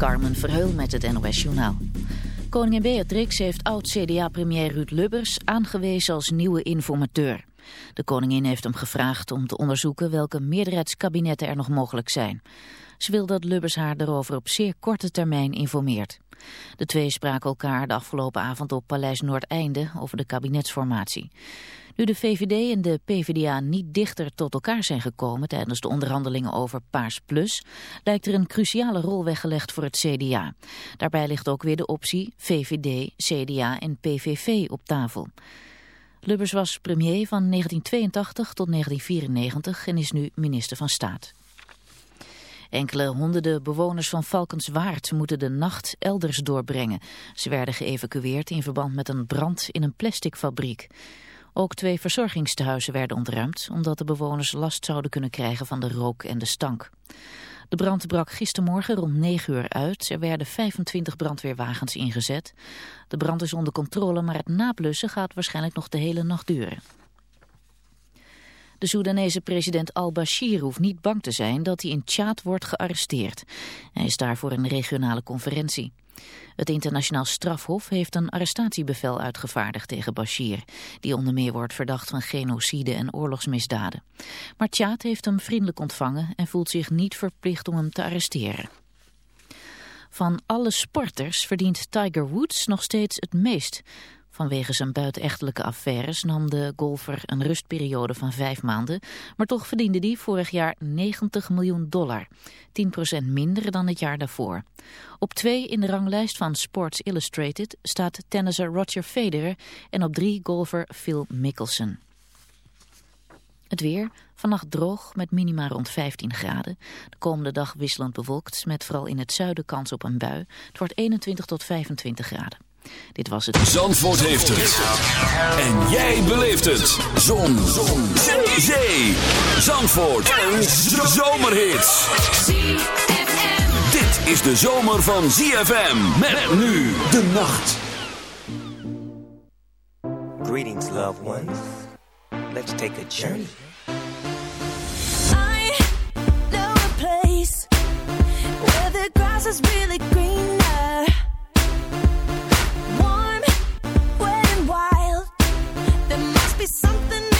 Carmen Verheul met het NOS Journaal. Koningin Beatrix heeft oud-CDA-premier Ruud Lubbers aangewezen als nieuwe informateur. De koningin heeft hem gevraagd om te onderzoeken welke meerderheidskabinetten er nog mogelijk zijn. Ze wil dat Lubbers haar daarover op zeer korte termijn informeert. De twee spraken elkaar de afgelopen avond op Paleis Noordeinde over de kabinetsformatie. Nu de VVD en de PvdA niet dichter tot elkaar zijn gekomen tijdens de onderhandelingen over Paars Plus, lijkt er een cruciale rol weggelegd voor het CDA. Daarbij ligt ook weer de optie VVD, CDA en PVV op tafel. Lubbers was premier van 1982 tot 1994 en is nu minister van Staat. Enkele honderden bewoners van Valkenswaard moeten de nacht elders doorbrengen. Ze werden geëvacueerd in verband met een brand in een plasticfabriek. Ook twee verzorgingstehuizen werden ontruimd, omdat de bewoners last zouden kunnen krijgen van de rook en de stank. De brand brak gistermorgen rond 9 uur uit. Er werden 25 brandweerwagens ingezet. De brand is onder controle, maar het nablussen gaat waarschijnlijk nog de hele nacht duren. De Soedanese president al-Bashir hoeft niet bang te zijn dat hij in Tjaad wordt gearresteerd. Hij is daar voor een regionale conferentie. Het internationaal strafhof heeft een arrestatiebevel uitgevaardigd tegen Bashir, die onder meer wordt verdacht van genocide en oorlogsmisdaden. Maar Tjaad heeft hem vriendelijk ontvangen en voelt zich niet verplicht om hem te arresteren. Van alle sporters verdient Tiger Woods nog steeds het meest. Vanwege zijn buitenechtelijke affaires nam de golfer een rustperiode van vijf maanden, maar toch verdiende die vorig jaar 90 miljoen dollar, 10% minder dan het jaar daarvoor. Op twee in de ranglijst van Sports Illustrated staat tennisser Roger Federer en op drie golfer Phil Mickelson. Het weer, vannacht droog met minima rond 15 graden. De komende dag wisselend bewolkt met vooral in het zuiden kans op een bui. Het wordt 21 tot 25 graden. Dit was het. Zandvoort heeft het. En jij beleeft het. Zon. Zon. Zee. Zee. Zandvoort. Een zomerhit. Dit is de zomer van ZFM. Met nu de nacht. Greetings, loved ones. Let's take a journey. I know a place where the grass is really greener. Be something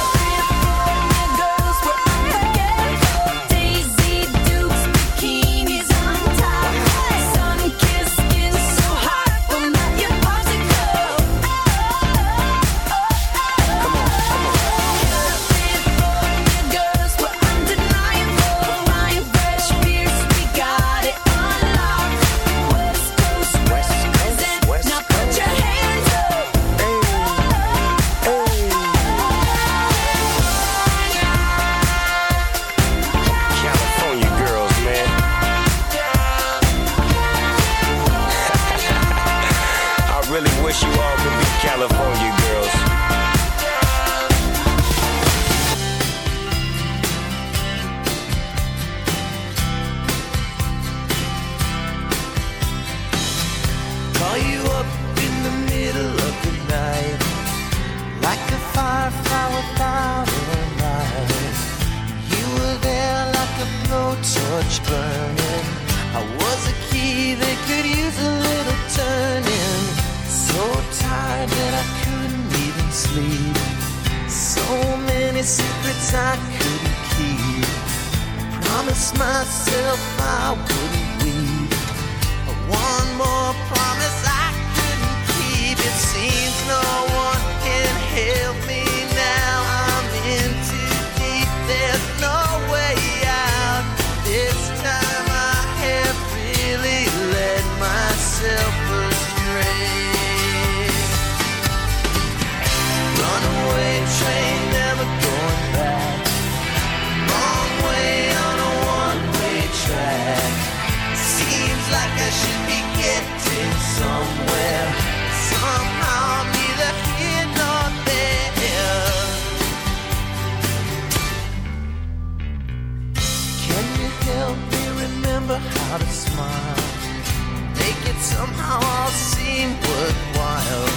seem worthwhile.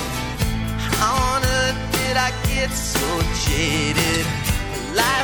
How on earth did I get so jaded? Life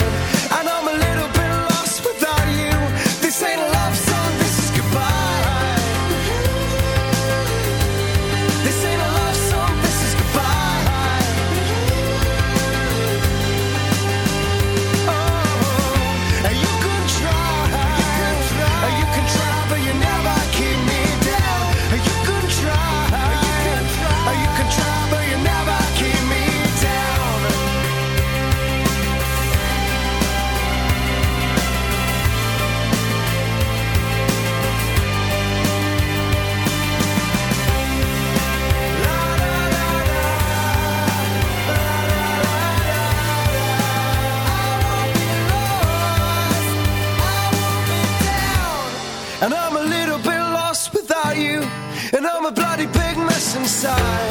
inside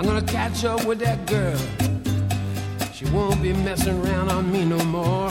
I'm gonna catch up with that girl. She won't be messing around on me no more.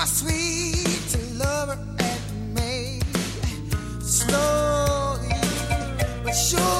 My sweet lover and me. Slowly but surely,